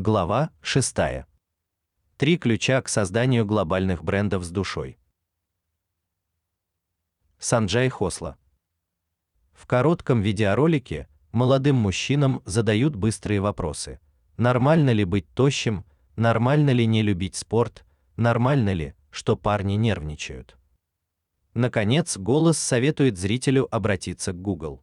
Глава 6. Три ключа к созданию глобальных брендов с душой. Санджай Хосла. В коротком видеоролике молодым мужчинам задают быстрые вопросы. Нормально ли быть тощим? Нормально ли не любить спорт? Нормально ли, что парни нервничают? Наконец, голос советует зрителю обратиться к Google.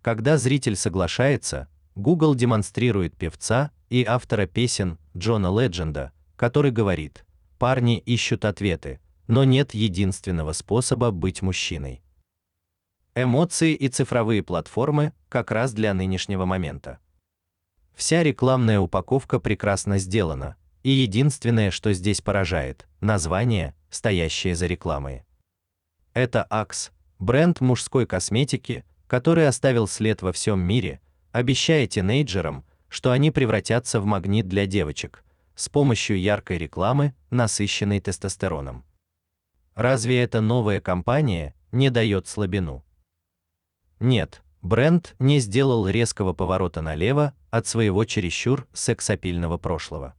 Когда зритель соглашается, Google демонстрирует певца и автора песен Джона Ледженда, который говорит: "Парни ищут ответы, но нет единственного способа быть мужчиной". Эмоции и цифровые платформы как раз для нынешнего момента. Вся рекламная упаковка прекрасно сделана, и единственное, что здесь поражает название, стоящее за рекламой. Это Axe, бренд мужской косметики, который оставил след во всем мире, обещая тинейджерам, что они превратятся в магнит для девочек с помощью яркой рекламы, насыщенной тестостероном. Разве эта новая компания не дает слабину? Нет, бренд не сделал резкого поворота налево от своего чересчур сексапильного прошлого.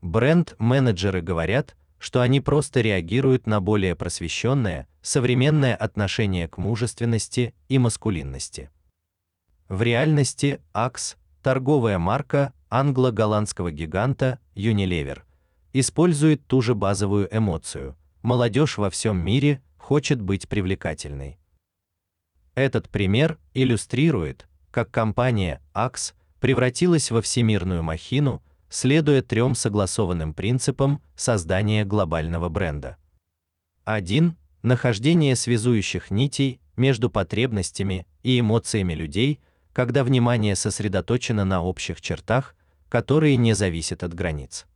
Бренд-менеджеры говорят, что они просто реагируют на более просвещенное, современное отношение к мужественности и маскулинности. В реальности Axe торговая марка англо-голландского гиганта Unilever использует ту же базовую эмоцию. Молодежь во всем мире хочет быть привлекательной. Этот пример иллюстрирует, как компания Axe превратилась во всемирную махину, следуя трем согласованным принципам создания глобального бренда. 1. Нахождение связующих нитей между потребностями и эмоциями людей когда внимание сосредоточено на общих чертах, которые не зависят от границ.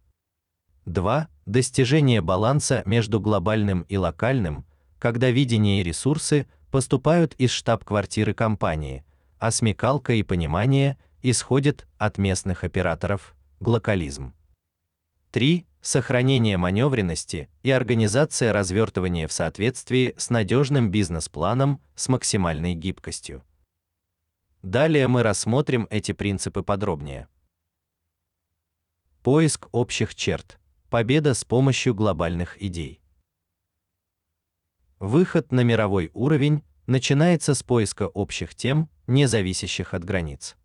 2. Достижение баланса между глобальным и локальным, когда видение и ресурсы поступают из штаб-квартиры компании, а смекалка и понимание исходят от местных операторов, глокализм. 3. Сохранение маневренности и организация развертывания в соответствии с надежным бизнес-планом с максимальной гибкостью. Далее мы рассмотрим эти принципы подробнее. Поиск общих черт. Победа с помощью глобальных идей. Выход на мировой уровень начинается с поиска общих тем, не зависящих от границ.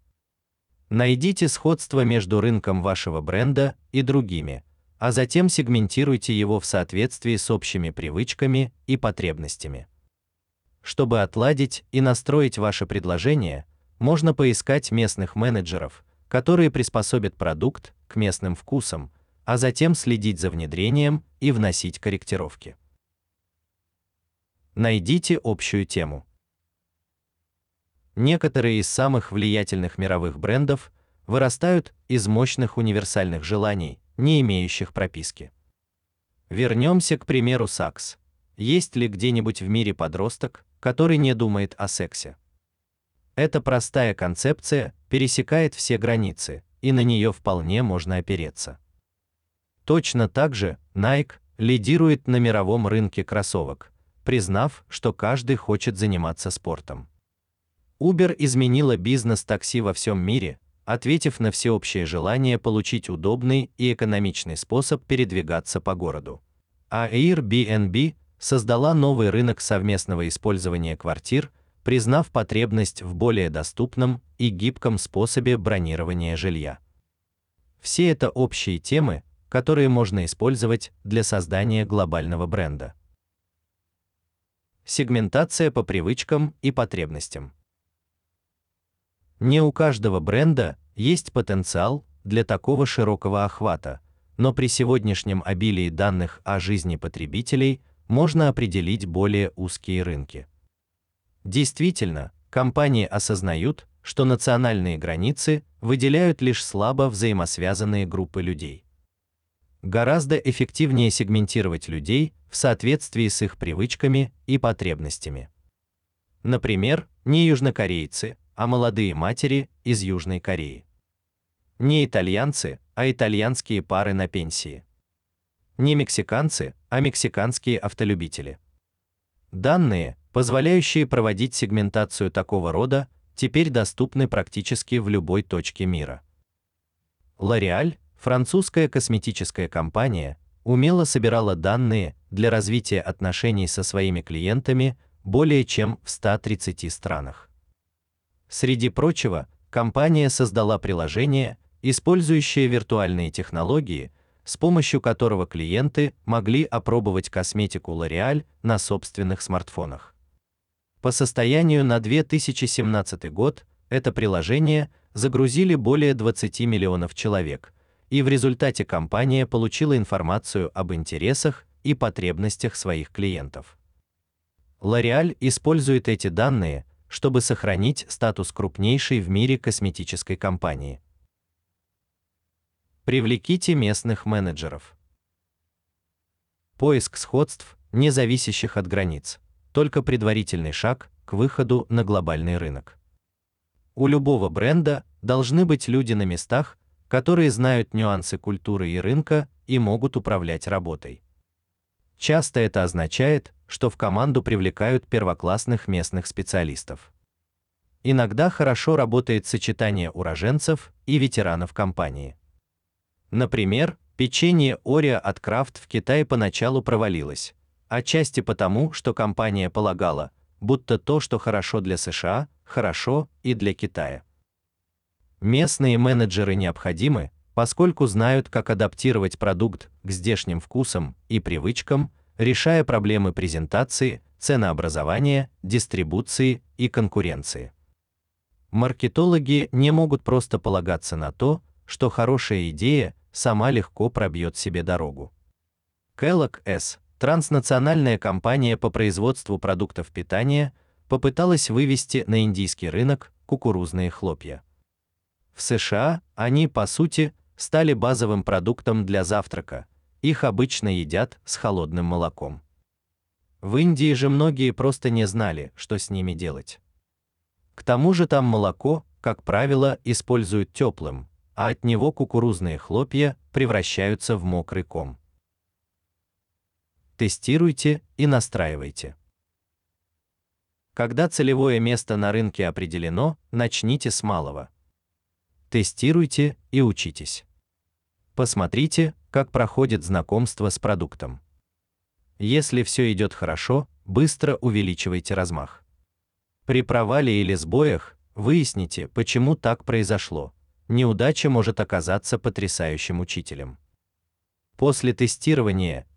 Найдите сходство между рынком вашего бренда и другими, а затем сегментируйте его в соответствии с общими привычками и потребностями. Чтобы отладить и настроить ваше предложение, можно поискать местных менеджеров, которые приспособят продукт к местным вкусам, а затем следить за внедрением и вносить корректировки. Найдите общую тему. Некоторые из самых влиятельных мировых брендов вырастают из мощных универсальных желаний, не имеющих прописки. Вернемся к примеру Saks. Есть ли где-нибудь в мире подросток, который не думает о сексе? Эта простая концепция пересекает все границы, и на нее вполне можно опереться. Точно так же Nike лидирует на мировом рынке кроссовок, признав, что каждый хочет заниматься спортом. Uber изменила бизнес такси во всем мире, ответив на всеобщее желание получить удобный и экономичный способ передвигаться по городу. А Airbnb создала новый рынок совместного использования квартир, признав потребность в более доступном и гибком способе бронирования жилья. Все это общие темы, которые можно использовать для создания глобального бренда. Сегментация по привычкам и потребностям. Не у каждого бренда есть потенциал для такого широкого охвата, но при сегодняшнем обилии данных о жизни потребителей можно определить более узкие рынки. Действительно, компании осознают, что национальные границы выделяют лишь слабо взаимосвязанные группы людей. Гораздо эффективнее сегментировать людей в соответствии с их привычками и потребностями. Например, не южнокорейцы, а молодые матери из Южной Кореи. Не итальянцы, а итальянские пары на пенсии. Не мексиканцы, а мексиканские автолюбители. Данные, позволяющие проводить сегментацию такого рода, теперь доступны практически в любой точке мира. L'Oréal, французская косметическая компания, умело собирала данные для развития отношений со своими клиентами более чем в 130 странах. Среди прочего, компания создала приложение, использующее виртуальные технологии, с помощью которого клиенты могли опробовать косметику L'Oréal на собственных смартфонах. По состоянию на 2017 год это приложение загрузили более 20 миллионов человек, и в результате компания получила информацию об интересах и потребностях своих клиентов. L'Oréal использует эти данные, чтобы сохранить статус крупнейшей в мире косметической компании. Привлеките местных менеджеров. Поиск сходств, не зависящих от границ, только предварительный шаг к выходу на глобальный рынок. У любого бренда должны быть люди на местах, которые знают нюансы культуры и рынка и могут управлять работой. Часто это означает, что в команду привлекают первоклассных местных специалистов. Иногда хорошо работает сочетание уроженцев и ветеранов компании. Например, печенье Oreo от Kraft в Китае поначалу провалилось, отчасти потому, что компания полагала, будто то, что хорошо для США, хорошо и для Китая. Местные менеджеры необходимы, поскольку знают, как адаптировать продукт к здешним вкусам и привычкам, решая проблемы презентации, ценообразования, дистрибуции и конкуренции. Маркетологи не могут просто полагаться на то, что хорошая идея сама легко пробьет себе дорогу. Kellogg S, транснациональная компания по производству продуктов питания, попыталась вывести на индийский рынок кукурузные хлопья. В США они, по сути, стали базовым продуктом для завтрака. Их обычно едят с холодным молоком. В Индии же многие просто не знали, что с ними делать. К тому же там молоко, как правило, используют теплым, а от него кукурузные хлопья превращаются в мокрый ком. Тестируйте и настраивайте. Когда целевое место на рынке определено, начните с малого тестируйте и учитесь. Посмотрите, как проходит знакомство с продуктом. Если все идет хорошо, быстро увеличивайте размах. При провале или сбоях выясните, почему так произошло. Неудача может оказаться потрясающим учителем. После тестирования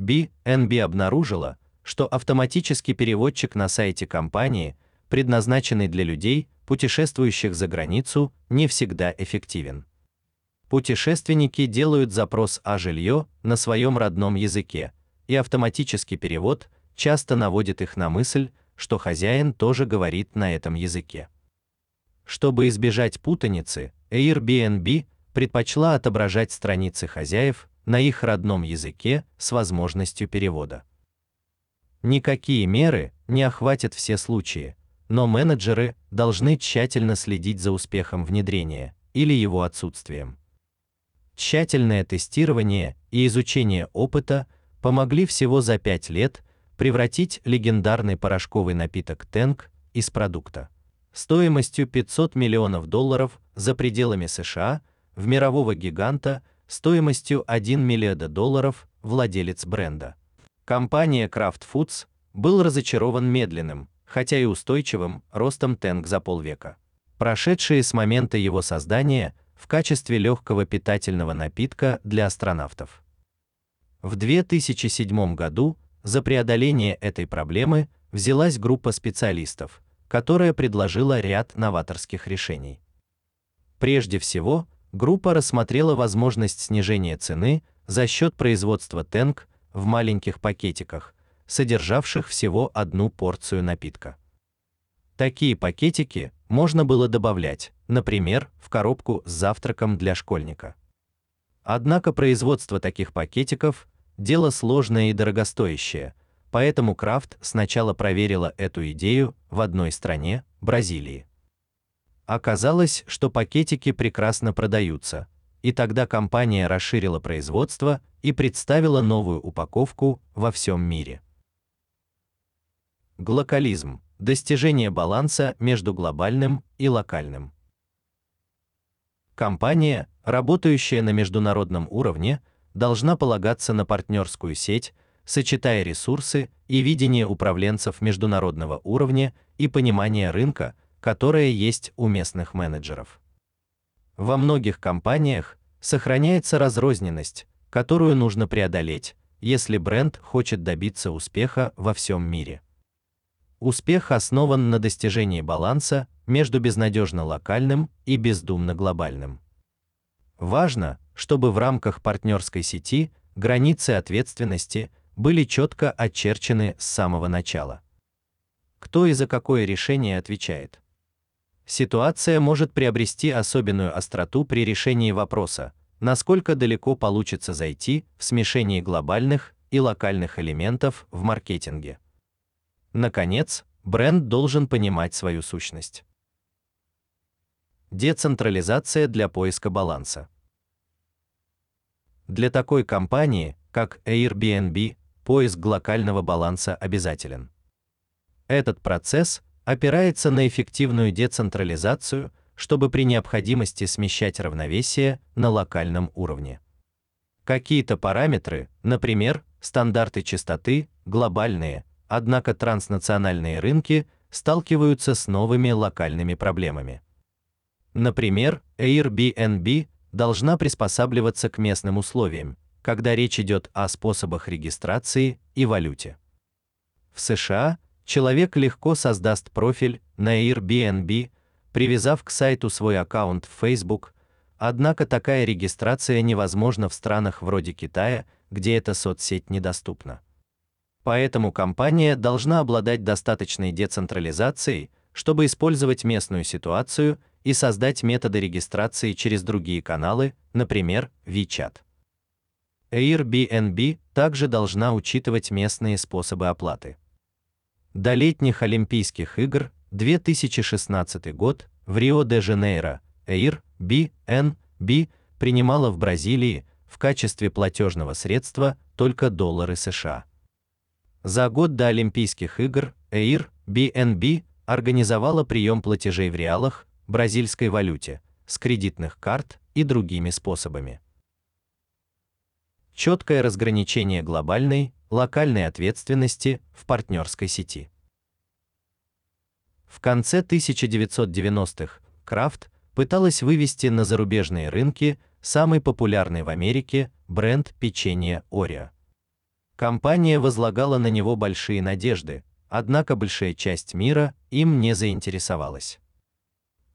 Airbnb обнаружила, что автоматический переводчик на сайте компании, предназначенный для людей, путешествующих за границу, не всегда эффективен. Путешественники делают запрос о жилье на своем родном языке, и автоматический перевод часто наводит их на мысль, что хозяин тоже говорит на этом языке. Чтобы избежать путаницы, Airbnb предпочла отображать страницы хозяев на их родном языке с возможностью перевода. Никакие меры не охватят все случаи, но менеджеры должны тщательно следить за успехом внедрения или его отсутствием. Тщательное тестирование и изучение опыта помогли всего за 5 лет превратить легендарный порошковый напиток Тенк из продукта стоимостью 500 миллионов долларов за пределами США в мирового гиганта стоимостью 1 миллиард долларов, владелец бренда. Компания Kraft Foods был разочарован медленным, хотя и устойчивым, ростом Тенг за полвека. Прошедшие с момента его создания в качестве легкого питательного напитка для астронавтов. В 2007 году за преодоление этой проблемы взялась группа специалистов, которая предложила ряд новаторских решений. Прежде всего, группа рассмотрела возможность снижения цены за счет производства Тенг в маленьких пакетиках, содержавших всего одну порцию напитка. Такие пакетики можно было добавлять, например, в коробку с завтраком для школьника. Однако производство таких пакетиков дело сложное и дорогостоящее, поэтому Крафт сначала проверила эту идею в одной стране, Бразилии. Оказалось, что пакетики прекрасно продаются, и тогда компания расширила производство и представила новую упаковку во всем мире. Глокализм достижение баланса между глобальным и локальным. Компания, работающая на международном уровне, должна полагаться на партнерскую сеть, сочетая ресурсы и видение управленцев международного уровня и понимание рынка, которое есть у местных менеджеров. Во многих компаниях сохраняется разрозненность, которую нужно преодолеть, если бренд хочет добиться успеха во всем мире. Успех основан на достижении баланса между безнадежно локальным и бездумно глобальным. Важно, чтобы в рамках партнерской сети границы ответственности были четко очерчены с самого начала. Кто и за какое решение отвечает? Ситуация может приобрести особенную остроту при решении вопроса, насколько далеко получится зайти в смешении глобальных и локальных элементов в маркетинге. Наконец, бренд должен понимать свою сущность. Децентрализация для поиска баланса. Для такой компании, как Airbnb, поиск локального баланса обязателен. Этот процесс опирается на эффективную децентрализацию, чтобы при необходимости смещать равновесие на локальном уровне. Какие-то параметры, например, стандарты частоты, глобальные, однако транснациональные рынки сталкиваются с новыми локальными проблемами. Например, Airbnb должна приспосабливаться к местным условиям, когда речь идет о способах регистрации и валюте. В США человек легко создаст профиль на Airbnb, привязав к сайту свой аккаунт в Facebook. Однако такая регистрация невозможна в странах вроде Китая, где эта соцсеть недоступна. Поэтому компания должна обладать достаточной децентрализацией, чтобы использовать местную ситуацию и создать методы регистрации через другие каналы, например, WeChat. Airbnb также должна учитывать местные способы оплаты. До летних Олимпийских игр 2016 год в Рио-де-Жанейро Airbnb принимала в Бразилии в качестве платежного средства только доллары США. За год до Олимпийских игр Airbnb организовала прием платежей в реалах, бразильской валюте, с кредитных карт и другими способами. Четкое разграничение глобальной, локальной ответственности в партнерской сети. В конце 1990-х Крафт пыталась вывести на зарубежные рынки самый популярный в Америке бренд печенья Орео. Компания возлагала на него большие надежды, однако большая часть мира им не заинтересовалась.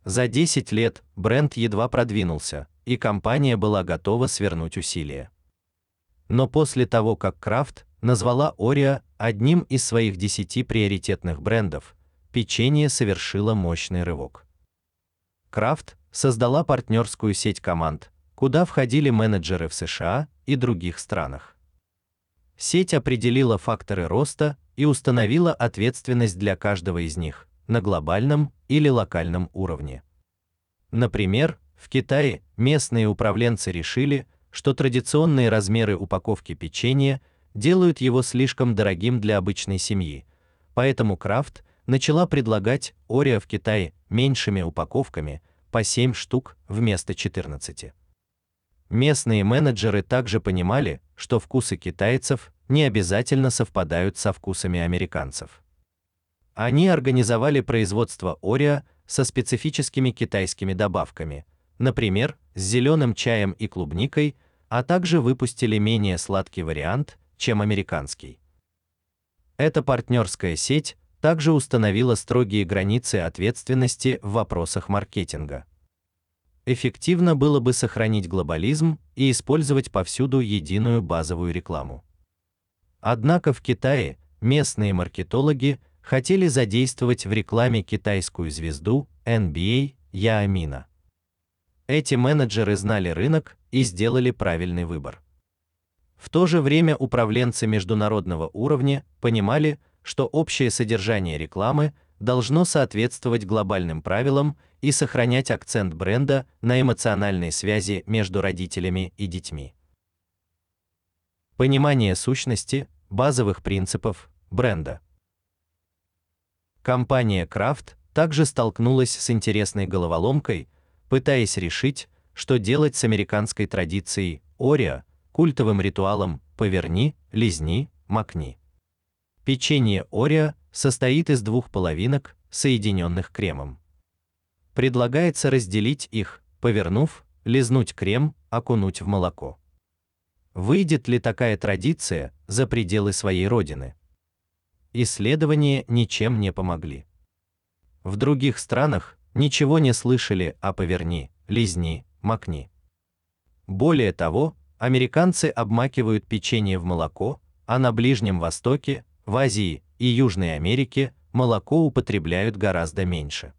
За 10 лет бренд едва продвинулся, и компания была готова свернуть усилия. Но после того, как Крафт назвала Орео одним из своих 10 приоритетных брендов, печенье совершило мощный рывок. Крафт создала партнерскую сеть команд, куда входили менеджеры в США и других странах. Сеть определила факторы роста и установила ответственность для каждого из них на глобальном или локальном уровне. Например, в Китае местные управленцы решили, что традиционные размеры упаковки печенья делают его слишком дорогим для обычной семьи. Поэтому Крафт начала предлагать Орео в Китае меньшими упаковками по 7 штук вместо 14. Местные менеджеры также понимали, что вкусы китайцев не обязательно совпадают со вкусами американцев. Они организовали производство Орео со специфическими китайскими добавками, например, с зеленым чаем и клубникой, а также выпустили менее сладкий вариант, чем американский. Эта партнерская сеть также установила строгие границы ответственности в вопросах маркетинга. Эффективно было бы сохранить глобализм и использовать повсюду единую базовую рекламу. Однако в Китае местные маркетологи хотели задействовать в рекламе китайскую звезду NBA Яамина. Эти менеджеры знали рынок и сделали правильный выбор. В то же время управленцы международного уровня понимали, что общее содержание рекламы должно соответствовать глобальным правилам и сохранять акцент бренда на эмоциональной связи между родителями и детьми. Понимание сущности, базовых принципов бренда. Компания Kraft также столкнулась с интересной головоломкой, пытаясь решить, что делать с американской традицией Орео, культовым ритуалом «поверни, лизни, макни». Печенье Орео состоит из двух половинок, соединенных кремом. Предлагается разделить их, повернув, лизнуть крем, окунуть в молоко. Выйдет ли такая традиция за пределы своей родины? Исследования ничем не помогли. В других странах ничего не слышали о поверни, лизни, макни. Более того, американцы обмакивают печенье в молоко, а на Ближнем Востоке, в Азии и Южной Америке молоко употребляют гораздо меньше.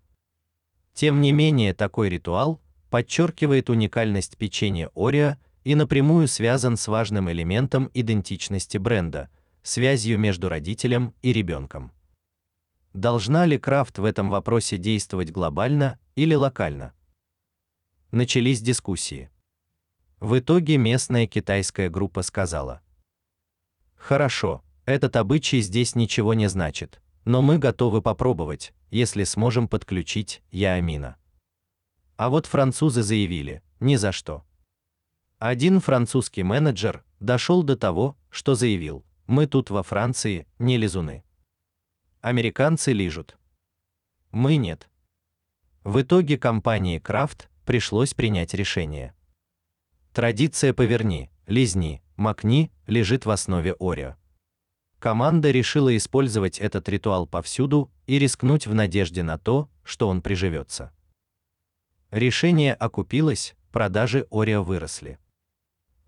Тем не менее, такой ритуал подчеркивает уникальность печенья Орео и напрямую связан с важным элементом идентичности бренда связью между родителем и ребенком. Должна ли Крафт в этом вопросе действовать глобально или локально? Начались дискуссии. В итоге местная китайская группа сказала: "Хорошо, этот обычай здесь ничего не значит, но мы готовы попробовать, если сможем подключить Яамина". А вот французы заявили: "Ни за что". Один французский менеджер дошел до того, что заявил: "Мы тут во Франции не лизуны. Американцы лижут. Мы нет". В итоге компании Kraft пришлось принять решение. Традиция поверни, лизни, макни лежит в основе Орео. Команда решила использовать этот ритуал повсюду и рискнуть в надежде на то, что он приживется. Решение окупилось, продажи Орео выросли.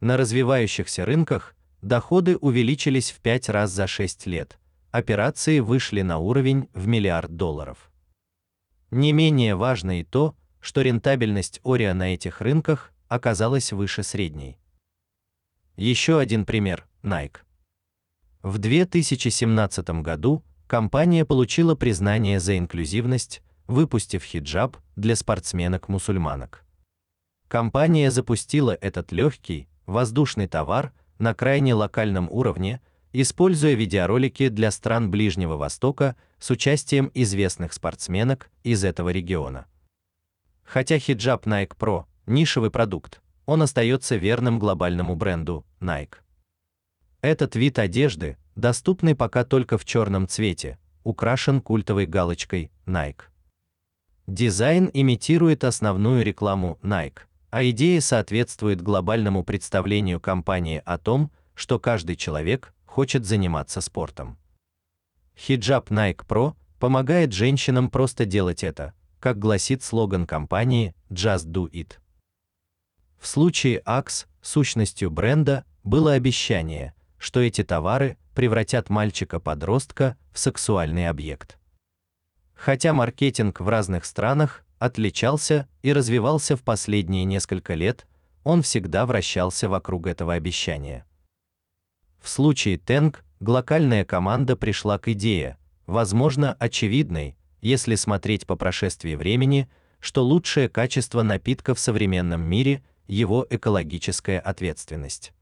На развивающихся рынках доходы увеличились в 5 раз за 6 лет. Операции вышли на уровень в миллиард долларов. Не менее важно и то, что рентабельность Орео на этих рынках оказалась выше средней. Еще один пример Nike. В 2017 году компания получила признание за инклюзивность, выпустив хиджаб для спортсменок-мусульманок. Компания запустила этот легкий, воздушный товар на крайне локальном уровне, используя видеоролики для стран Ближнего Востока с участием известных спортсменок из этого региона. Хотя хиджаб Nike Pro нишевый продукт, он остается верным глобальному бренду Nike. Этот вид одежды, доступный пока только в черном цвете, украшен культовой галочкой Nike. Дизайн имитирует основную рекламу Nike, а идея соответствует глобальному представлению компании о том, что каждый человек хочет заниматься спортом. Хиджаб Nike Pro помогает женщинам просто делать это, как гласит слоган компании Just Do It. В случае Axe сущностью бренда было обещание, что эти товары превратят мальчика-подростка в сексуальный объект. Хотя маркетинг в разных странах отличался и развивался в последние несколько лет, он всегда вращался вокруг этого обещания. В случае Тенг глокальная команда пришла к идее, возможно, очевидной, если смотреть по прошествии времени, что лучшее качество напитка в современном мире его экологическая ответственность.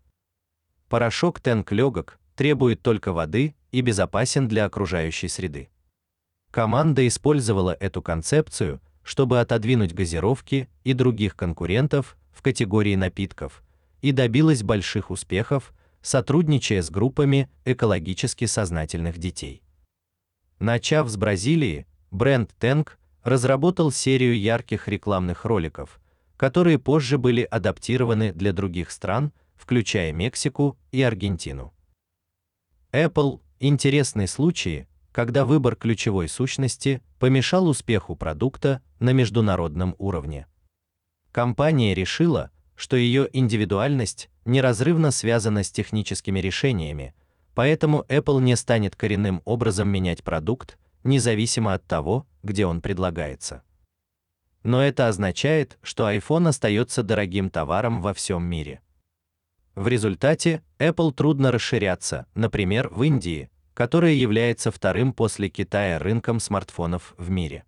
Порошок Тенг легок, требует только воды и безопасен для окружающей среды. Команда использовала эту концепцию, чтобы отодвинуть газировки и других конкурентов в категории напитков и добилась больших успехов, сотрудничая с группами экологически сознательных детей. Начав с Бразилии, бренд Tank разработал серию ярких рекламных роликов, которые позже были адаптированы для других стран, включая Мексику и Аргентину. Apple интересный случай, когда выбор ключевой сущности помешал успеху продукта на международном уровне. Компания решила, что ее индивидуальность неразрывно связана с техническими решениями, поэтому Apple не станет коренным образом менять продукт, независимо от того, где он предлагается. Но это означает, что iPhone остается дорогим товаром во всем мире. В результате Apple трудно расширяться, например, в Индии, которая является вторым после Китая рынком смартфонов в мире.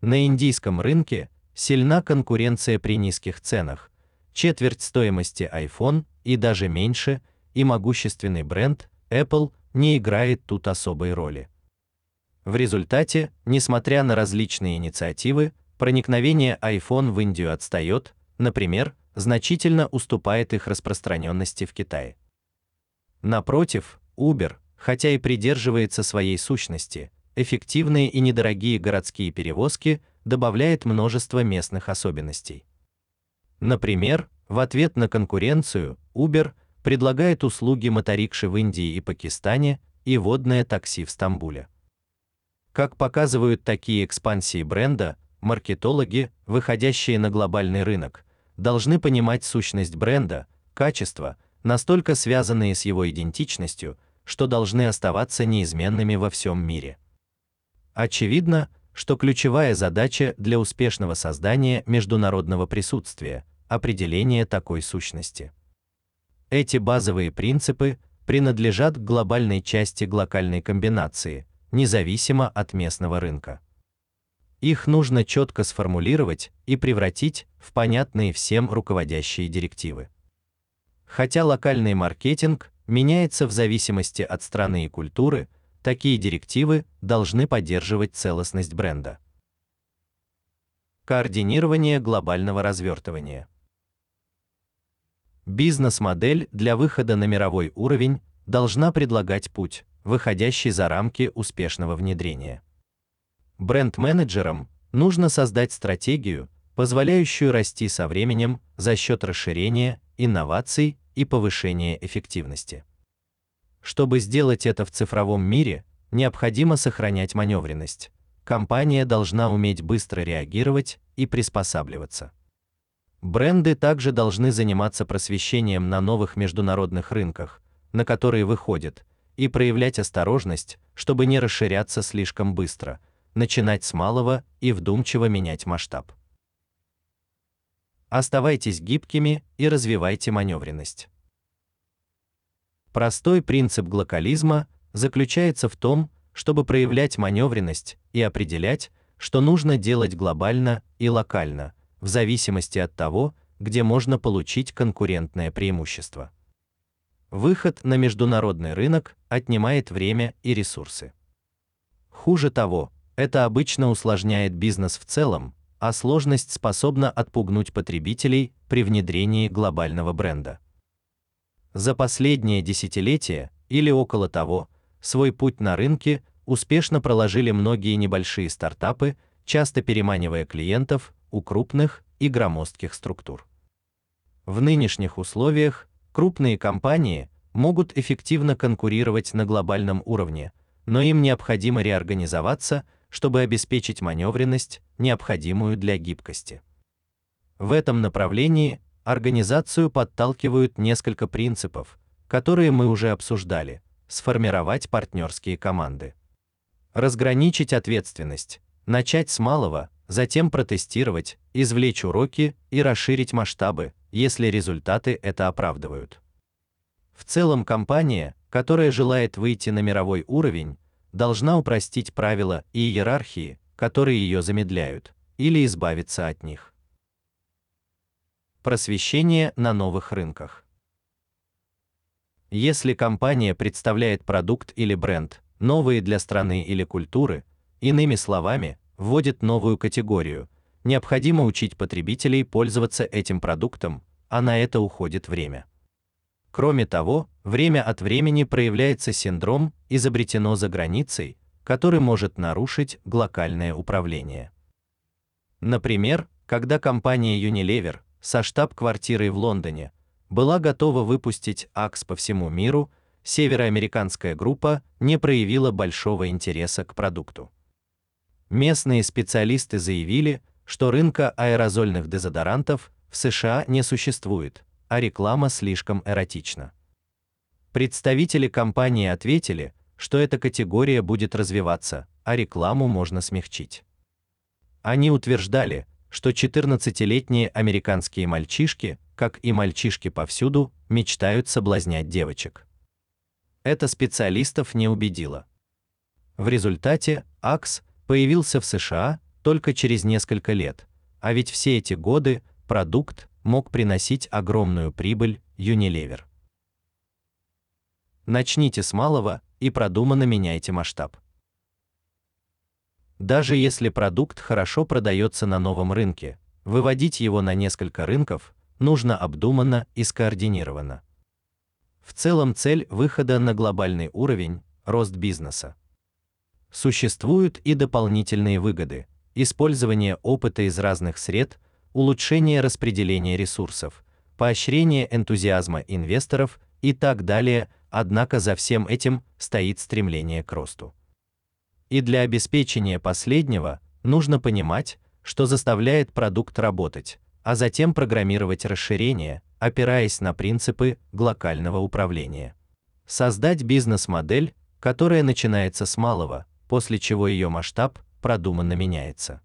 На индийском рынке сильна конкуренция при низких ценах, четверть стоимости iPhone и даже меньше, и могущественный бренд Apple не играет тут особой роли. В результате, несмотря на различные инициативы, проникновение iPhone в Индию отстает, например, значительно уступает их распространенности в Китае. Напротив, Uber, хотя и придерживается своей сущности, эффективные и недорогие городские перевозки добавляет множество местных особенностей. Например, в ответ на конкуренцию Uber предлагает услуги моторикши в Индии и Пакистане и водное такси в Стамбуле. Как показывают такие экспансии бренда, маркетологи, выходящие на глобальный рынок, должны понимать сущность бренда, качества, настолько связанные с его идентичностью, что должны оставаться неизменными во всем мире. Очевидно, что ключевая задача для успешного создания международного присутствия определение такой сущности. Эти базовые принципы принадлежат к глобальной части глокальной комбинации, независимо от местного рынка. Их нужно четко сформулировать и превратить в понятные всем руководящие директивы. Хотя локальный маркетинг меняется в зависимости от страны и культуры, такие директивы должны поддерживать целостность бренда. Координирование глобального развертывания. Бизнес-модель для выхода на мировой уровень должна предлагать путь, выходящий за рамки успешного внедрения. Бренд-менеджерам нужно создать стратегию, позволяющую расти со временем за счет расширения, инноваций и повышения эффективности. Чтобы сделать это в цифровом мире, необходимо сохранять маневренность. Компания должна уметь быстро реагировать и приспосабливаться. Бренды также должны заниматься просвещением на новых международных рынках, на которые выходят, и проявлять осторожность, чтобы не расширяться слишком быстро, начинать с малого и вдумчиво менять масштаб. Оставайтесь гибкими и развивайте маневренность. Простой принцип глокализма заключается в том, чтобы проявлять маневренность и определять, что нужно делать глобально и локально, в зависимости от того, где можно получить конкурентное преимущество. Выход на международный рынок отнимает время и ресурсы. Хуже того, это обычно усложняет бизнес в целом, а сложность способна отпугнуть потребителей при внедрении глобального бренда. За последние десятилетия или около того, свой путь на рынке успешно проложили многие небольшие стартапы, часто переманивая клиентов у крупных и громоздких структур. В нынешних условиях крупные компании могут эффективно конкурировать на глобальном уровне, но им необходимо реорганизоваться, чтобы обеспечить маневренность, необходимую для гибкости. В этом направлении организацию подталкивают несколько принципов, которые мы уже обсуждали. Сформировать партнерские команды. Разграничить ответственность, начать с малого, затем протестировать, извлечь уроки и расширить масштабы, если результаты это оправдывают. В целом компания, которая желает выйти на мировой уровень, должна упростить правила и иерархии, которые ее замедляют, или избавиться от них. Просвещение на новых рынках. Если компания представляет продукт или бренд, новые для страны или культуры, иными словами, вводит новую категорию, необходимо учить потребителей пользоваться этим продуктом, а на это уходит время. Кроме того, время от времени проявляется синдром изобретено за границей, который может нарушить глокальное управление. Например, когда компания Unilever со штаб-квартирой в Лондоне была готова выпустить Акс по всему миру, североамериканская группа не проявила большого интереса к продукту. Местные специалисты заявили, что рынка аэрозольных дезодорантов в США не существует, а реклама слишком эротична. Представители компании ответили, что эта категория будет развиваться, а рекламу можно смягчить. Они утверждали, что 14-летние американские мальчишки, как и мальчишки повсюду, мечтают соблазнять девочек. Это специалистов не убедило. В результате Акс появился в США только через несколько лет, а ведь все эти годы продукт мог приносить огромную прибыль Unilever. Начните с малого и продуманно меняйте масштаб. Даже если продукт хорошо продается на новом рынке, выводить его на несколько рынков нужно обдуманно и скоординированно. В целом цель выхода на глобальный уровень рост бизнеса. Существуют и дополнительные выгоды: использование опыта из разных сред, улучшение распределения ресурсов, поощрение энтузиазма инвесторов и так далее. Однако за всем этим стоит стремление к росту. И для обеспечения последнего нужно понимать, что заставляет продукт работать, а затем программировать расширение, опираясь на принципы глокального управления. Создать бизнес-модель, которая начинается с малого, после чего ее масштаб продуманно меняется.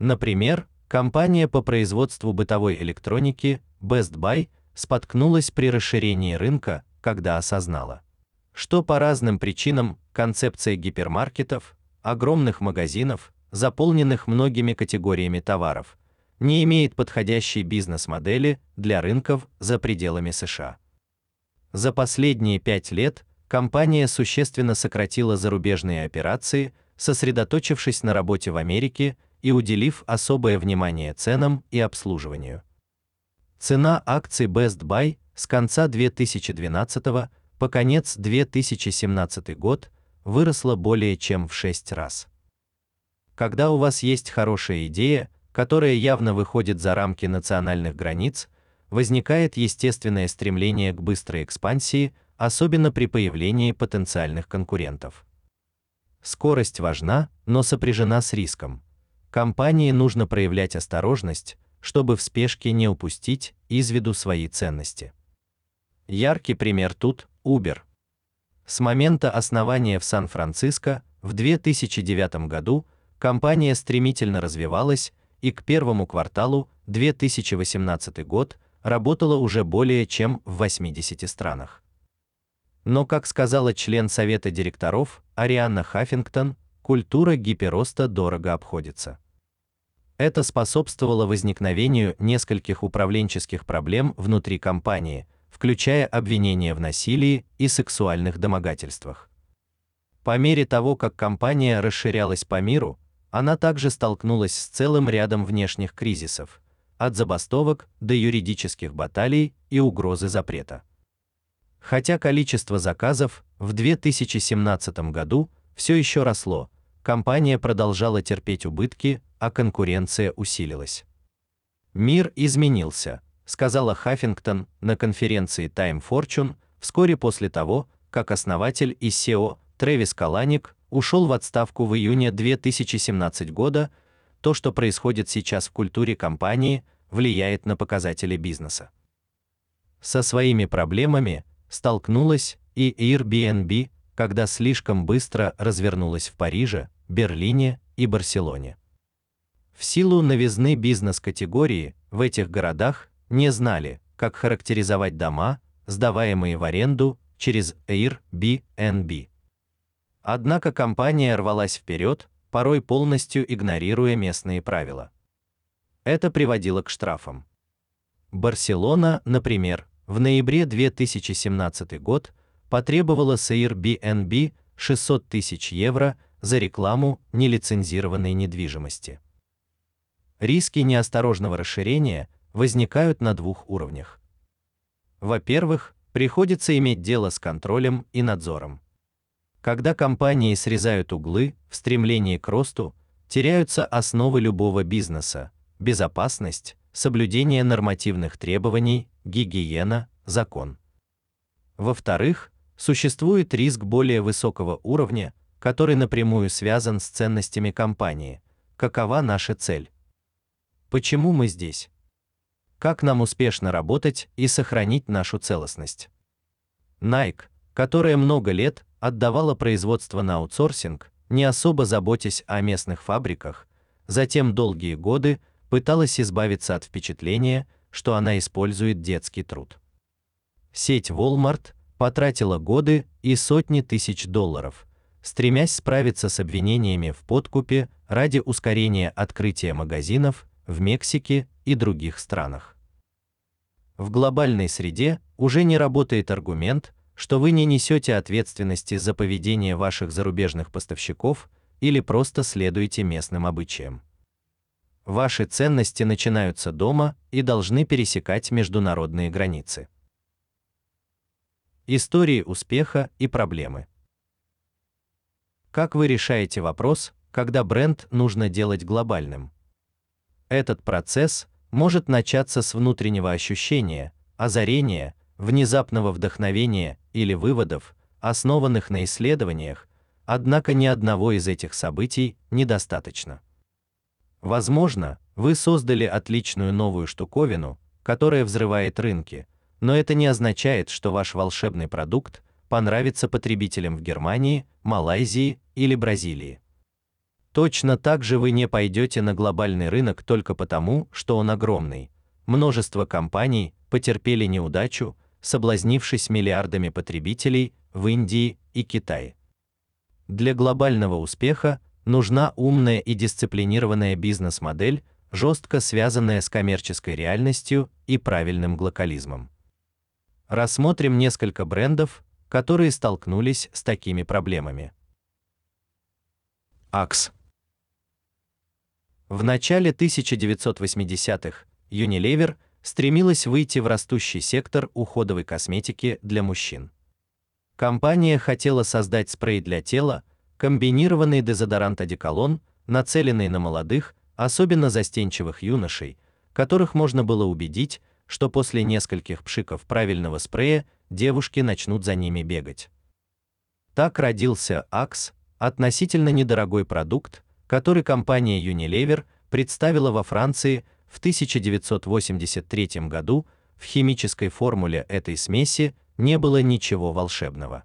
Например, компания по производству бытовой электроники Best Buy споткнулась при расширении рынка, когда осознала, что по разным причинам концепция гипермаркетов, огромных магазинов, заполненных многими категориями товаров, не имеет подходящей бизнес-модели для рынков за пределами США. За последние пять лет компания существенно сократила зарубежные операции, сосредоточившись на работе в Америке и уделив особое внимание ценам и обслуживанию. Цена акций Best Buy с конца 2012 по конец 2017 год выросла более чем в 6 раз. Когда у вас есть хорошая идея, которая явно выходит за рамки национальных границ, возникает естественное стремление к быстрой экспансии, особенно при появлении потенциальных конкурентов. Скорость важна, но сопряжена с риском. Компании нужно проявлять осторожность, чтобы в спешке не упустить из виду свои ценности. Яркий пример тут Uber. С момента основания в Сан-Франциско в 2009 году компания стремительно развивалась и к первому кварталу 2018 год работала уже более чем в 80 странах. Но, как сказала член совета директоров Арианна Хаффингтон, культура гиперроста дорого обходится. Это способствовало возникновению нескольких управленческих проблем внутри компании, включая обвинения в насилии и сексуальных домогательствах. По мере того, как компания расширялась по миру, она также столкнулась с целым рядом внешних кризисов, от забастовок до юридических баталий и угрозы запрета. Хотя количество заказов в 2017 году все еще росло, компания продолжала терпеть убытки, а конкуренция усилилась. Мир изменился, сказала Хаффингтон на конференции Time Fortune вскоре после того, как основатель и SEO Трэвис Каланик ушел в отставку в июне 2017 года. То, что происходит сейчас в культуре компании, влияет на показатели бизнеса. Со своими проблемами столкнулась и Airbnb, когда слишком быстро развернулась в Париже, Берлине и Барселоне. В силу новизны бизнес-категории в этих городах не знали, как характеризовать дома, сдаваемые в аренду через Airbnb. Однако компания рвалась вперед, порой полностью игнорируя местные правила. Это приводило к штрафам. Барселона, например, в ноябре 2017 год потребовала с Airbnb 600 тысяч евро за рекламу нелицензированной недвижимости. Риски неосторожного расширения возникают на двух уровнях. Во-первых, приходится иметь дело с контролем и надзором. Когда компании срезают углы в стремлении к росту, теряются основы любого бизнеса: безопасность, соблюдение нормативных требований, гигиена, закон. Во-вторых, существует риск более высокого уровня, который напрямую связан с ценностями компании. Какова наша цель? Почему мы здесь? Как нам успешно работать и сохранить нашу целостность? Nike, которая много лет отдавала производство на аутсорсинг, не особо заботясь о местных фабриках, затем долгие годы пыталась избавиться от впечатления, что она использует детский труд. Сеть Walmart потратила годы и сотни тысяч долларов, стремясь справиться с обвинениями в подкупе ради ускорения открытия магазинов в Мексике и других странах. В глобальной среде уже не работает аргумент, что вы не несете ответственности за поведение ваших зарубежных поставщиков или просто следуете местным обычаям. Ваши ценности начинаются дома и должны пересекать международные границы. Истории успеха и проблемы. Как вы решаете вопрос, когда бренд нужно делать глобальным? Этот процесс может начаться с внутреннего ощущения, озарения, внезапного вдохновения или выводов, основанных на исследованиях, однако ни одного из этих событий недостаточно. Возможно, вы создали отличную новую штуковину, которая взрывает рынки, но это не означает, что ваш волшебный продукт понравится потребителям в Германии, Малайзии или Бразилии. Точно так же вы не пойдете на глобальный рынок только потому, что он огромный. Множество компаний потерпели неудачу, соблазнившись миллиардами потребителей в Индии и Китае. Для глобального успеха нужна умная и дисциплинированная бизнес-модель, жестко связанная с коммерческой реальностью и правильным глокализмом. Рассмотрим несколько брендов, которые столкнулись с такими проблемами. Axe в начале 1980-х Unilever стремилась выйти в растущий сектор уходовой косметики для мужчин. Компания хотела создать спрей для тела, комбинированный дезодорант-одеколон, нацеленный на молодых, особенно застенчивых юношей, которых можно было убедить, что после нескольких пшиков правильного спрея девушки начнут за ними бегать. Так родился Axe, относительно недорогой продукт, который компания Unilever представила во Франции в 1983 году. В химической формуле этой смеси не было ничего волшебного.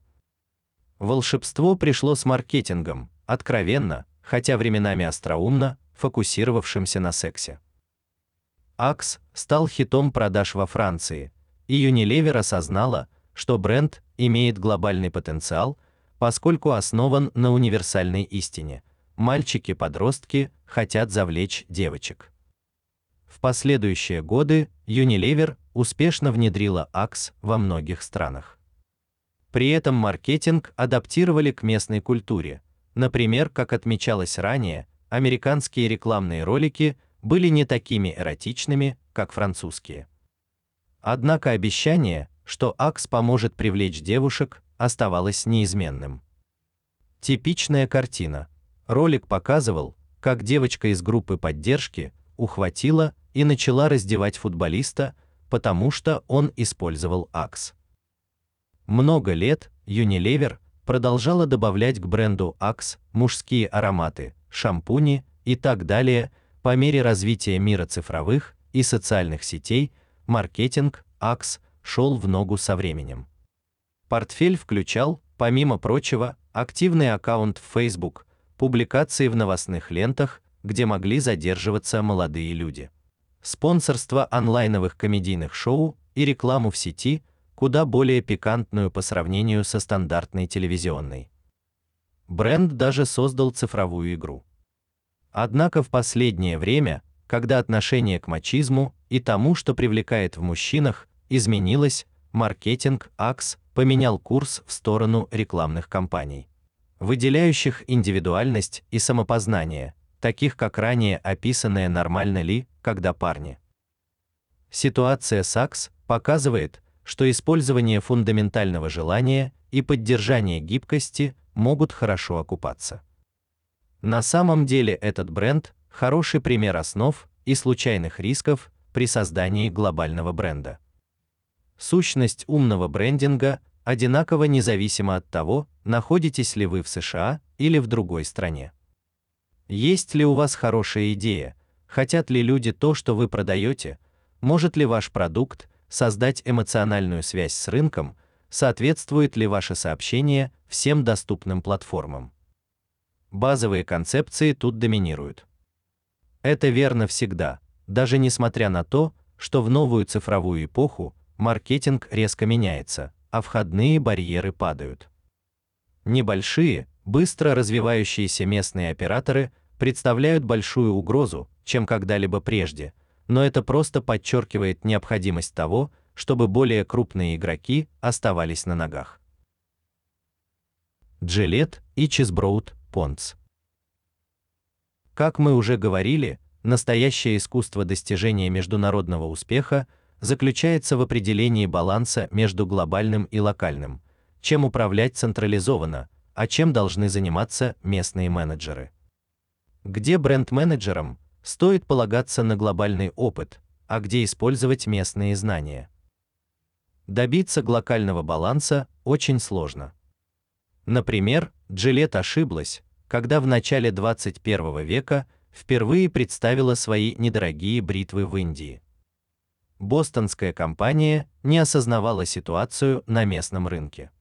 Волшебство пришло с маркетингом, откровенно, хотя временами остроумно, фокусировавшимся на сексе. Axe стал хитом продаж во Франции, и Unilever осознала, что бренд имеет глобальный потенциал, поскольку основан на универсальной истине – мальчики-подростки хотят завлечь девочек. В последующие годы Unilever успешно внедрила Axe во многих странах. При этом маркетинг адаптировали к местной культуре. Например, как отмечалось ранее, американские рекламные ролики были не такими эротичными, как французские. Однако обещание, что Axe поможет привлечь девушек, оставалось неизменным. Типичная картина. Ролик показывал, как девочка из группы поддержки ухватила и начала раздевать футболиста, потому что он использовал Axe. Много лет Unilever продолжала добавлять к бренду Axe мужские ароматы, шампуни и так далее. По мере развития мира цифровых и социальных сетей, маркетинг Axe шел в ногу со временем. Портфель включал, помимо прочего, активный аккаунт в Facebook, публикации в новостных лентах, где могли задерживаться молодые люди. Спонсорство онлайновых комедийных шоу и рекламу в сети, куда более пикантную по сравнению со стандартной телевизионной. Бренд даже создал цифровую игру. Однако в последнее время, когда отношение к мачизму и тому, что привлекает в мужчинах, изменилось, маркетинг Axe поменял курс в сторону рекламных кампаний выделяющих индивидуальность и самопознание, таких как ранее описанное нормально ли, когда парни. Ситуация Сакс показывает, что использование фундаментального желания и поддержание гибкости могут хорошо окупаться. На самом деле этот бренд хороший пример основ и случайных рисков при создании глобального бренда. Сущность умного брендинга одинаково независимо от того, находитесь ли вы в США или в другой стране. Есть ли у вас хорошая идея? Хотят ли люди то, что вы продаете? Может ли ваш продукт создать эмоциональную связь с рынком? Соответствует ли ваше сообщение всем доступным платформам? Базовые концепции тут доминируют. Это верно всегда, даже несмотря на то, что в новую цифровую эпоху маркетинг резко меняется, а входные барьеры падают. Небольшие, быстро развивающиеся местные операторы представляют большую угрозу, чем когда-либо прежде, но это просто подчеркивает необходимость того, чтобы более крупные игроки оставались на ногах. Gillette и Chesbrough Ponds. Как мы уже говорили, настоящее искусство достижения международного успеха заключается в определении баланса между глобальным и локальным, чем управлять централизованно, а чем должны заниматься местные менеджеры. Где бренд-менеджерам стоит полагаться на глобальный опыт, а где использовать местные знания. Добиться локального баланса очень сложно. Например, Gillette ошиблась, когда в начале 21 века впервые представила свои недорогие бритвы в Индии. Бостонская компания не осознавала ситуацию на местном рынке.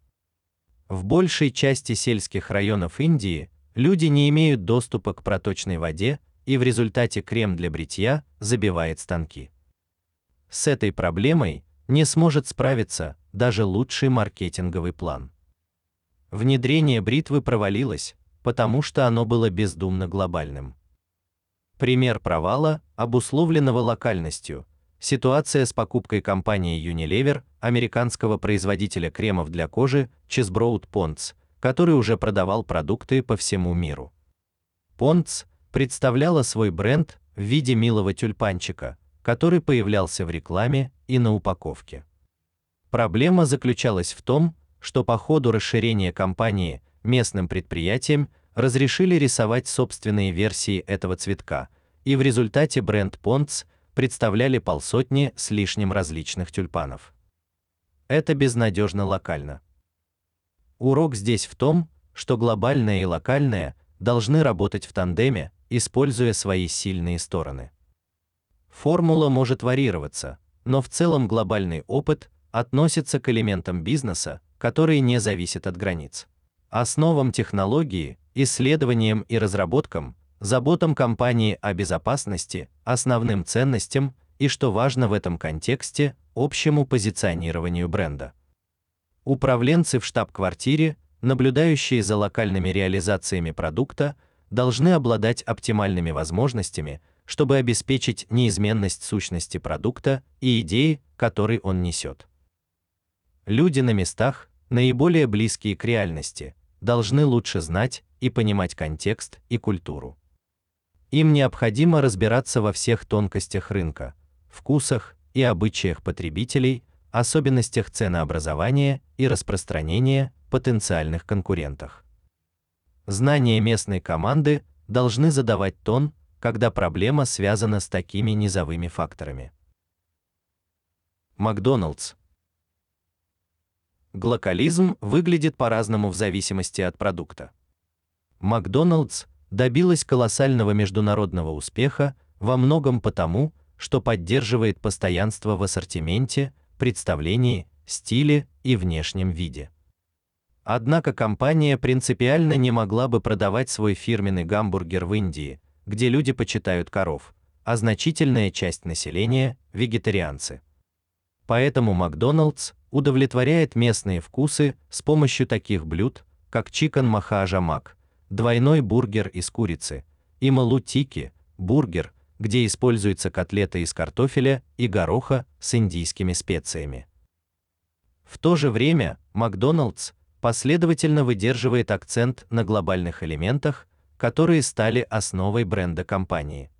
В большей части сельских районов Индии люди не имеют доступа к проточной воде, и в результате крем для бритья забивает станки. С этой проблемой не сможет справиться даже лучший маркетинговый план. Внедрение бритвы провалилось, потому что оно было бездумно глобальным. Пример провала, обусловленного локальностью. Ситуация с покупкой компании Unilever, американского производителя кремов для кожи Chesbrough Ponds, который уже продавал продукты по всему миру. Ponds представляла свой бренд в виде милого тюльпанчика, который появлялся в рекламе и на упаковке. Проблема заключалась в том, что по ходу расширения компании местным предприятиям разрешили рисовать собственные версии этого цветка, и в результате бренд Ponds представляли полсотни с лишним различных тюльпанов. Это безнадежно локально. Урок здесь в том, что глобальное и локальное должны работать в тандеме, используя свои сильные стороны. Формула может варьироваться, но в целом глобальный опыт относится к элементам бизнеса, которые не зависят от границ. Основам технологии, исследованиям и разработкам, заботам компании о безопасности, основным ценностям и, что важно в этом контексте, общему позиционированию бренда. Управленцы в штаб-квартире, наблюдающие за локальными реализациями продукта, должны обладать оптимальными возможностями, чтобы обеспечить неизменность сущности продукта и идеи, которые он несет. Люди на местах, наиболее близкие к реальности, должны лучше знать и понимать контекст и культуру. Им необходимо разбираться во всех тонкостях рынка, вкусах и обычаях потребителей, особенностях ценообразования и распространения потенциальных конкурентах. Знания местной команды должны задавать тон, когда проблема связана с такими низовыми факторами. Макдоналдс. Глокализм выглядит по-разному в зависимости от продукта. Макдоналдс добилась колоссального международного успеха во многом потому, что поддерживает постоянство в ассортименте, представлении, стиле и внешнем виде. Однако компания принципиально не могла бы продавать свой фирменный гамбургер в Индии, где люди почитают коров, а значительная часть населения вегетарианцы. Поэтому Макдоналдс удовлетворяет местные вкусы с помощью таких блюд, как чикен махаджа мак, двойной бургер из курицы, и малутики, бургер, где используются котлеты из картофеля и гороха с индийскими специями. В то же время Макдоналдс последовательно выдерживает акцент на глобальных элементах, которые стали основой бренда компании.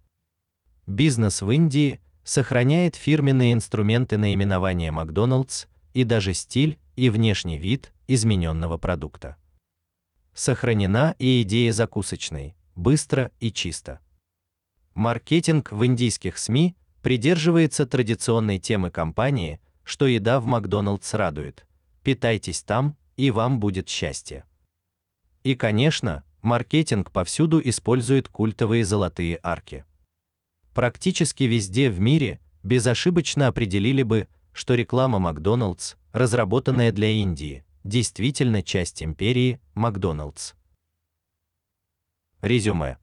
Бизнес в Индии сохраняет фирменные инструменты наименования Макдоналдс и даже стиль и внешний вид измененного продукта. Сохранена и идея закусочной, быстро и чисто. Маркетинг в индийских СМИ придерживается традиционной темы компании, что еда в Макдоналдс радует. Питайтесь там, и вам будет счастье. И, конечно, маркетинг повсюду использует культовые золотые арки. Практически везде в мире безошибочно определили бы, что реклама Макдоналдс, разработанная для Индии, действительно часть империи Макдоналдс. Резюме.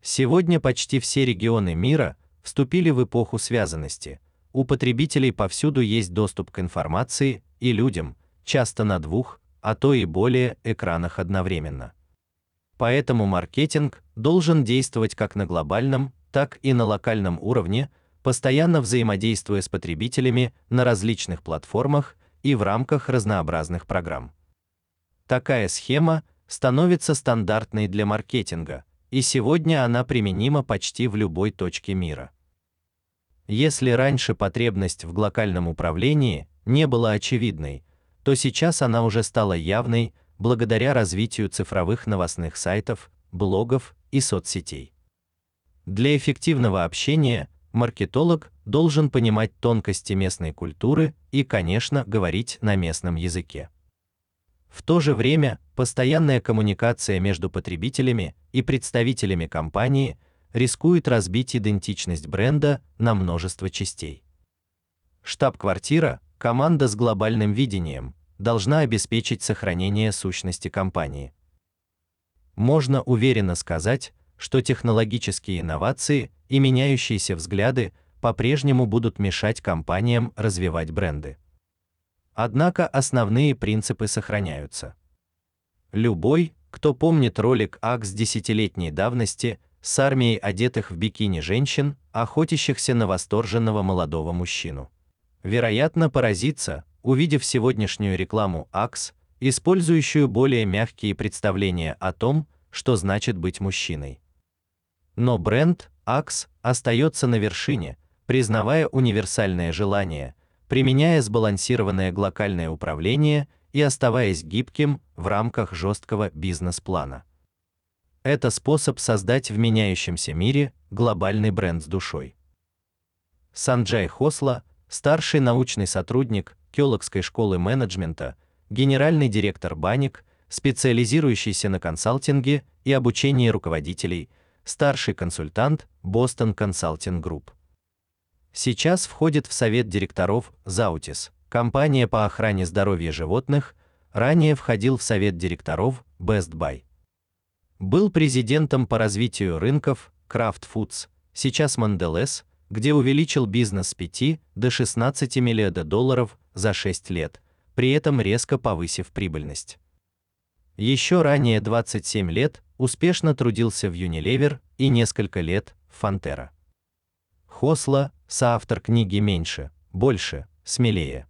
Сегодня почти все регионы мира вступили в эпоху связанности. У потребителей повсюду есть доступ к информации и людям, часто на двух, а то и более экранах одновременно. Поэтому маркетинг должен действовать как на глобальном, так и на локальном уровне, постоянно взаимодействуя с потребителями на различных платформах и в рамках разнообразных программ. Такая схема становится стандартной для маркетинга, и сегодня она применима почти в любой точке мира. Если раньше потребность в глокальном управлении не была очевидной, то сейчас она уже стала явной благодаря развитию цифровых новостных сайтов, блогов и соцсетей. Для эффективного общения маркетолог должен понимать тонкости местной культуры и, конечно, говорить на местном языке. В то же время, постоянная коммуникация между потребителями и представителями компании рискует разбить идентичность бренда на множество частей. Штаб-квартира, команда с глобальным видением, должна обеспечить сохранение сущности компании. Можно уверенно сказать, что технологические инновации и меняющиеся взгляды по-прежнему будут мешать компаниям развивать бренды. Однако основные принципы сохраняются. Любой, кто помнит ролик АКС десятилетней давности с армией одетых в бикини женщин, охотящихся на восторженного молодого мужчину, вероятно, поразится, увидев сегодняшнюю рекламу АКС, использующую более мягкие представления о том, что значит быть мужчиной. Но бренд АКС остается на вершине, признавая универсальное желание применяя сбалансированное глокальное управление и оставаясь гибким в рамках жесткого бизнес-плана. Это способ создать в меняющемся мире глобальный бренд с душой. Санджай Хосла, старший научный сотрудник Кёлокской школы менеджмента, генеральный директор Баник, специализирующийся на консалтинге и обучении руководителей, старший консультант Boston Consulting Group. Сейчас входит в совет директоров Заутис, компания по охране здоровья животных, ранее входил в совет директоров Best Buy. Был президентом по развитию рынков Kraft Foods, сейчас Mondelez, где увеличил бизнес с 5 до 16 миллиардов долларов за 6 лет, при этом резко повысив прибыльность. Еще ранее 27 лет успешно трудился в Unilever и несколько лет в Fantera. Хосла, соавтор книги «Меньше, больше, смелее».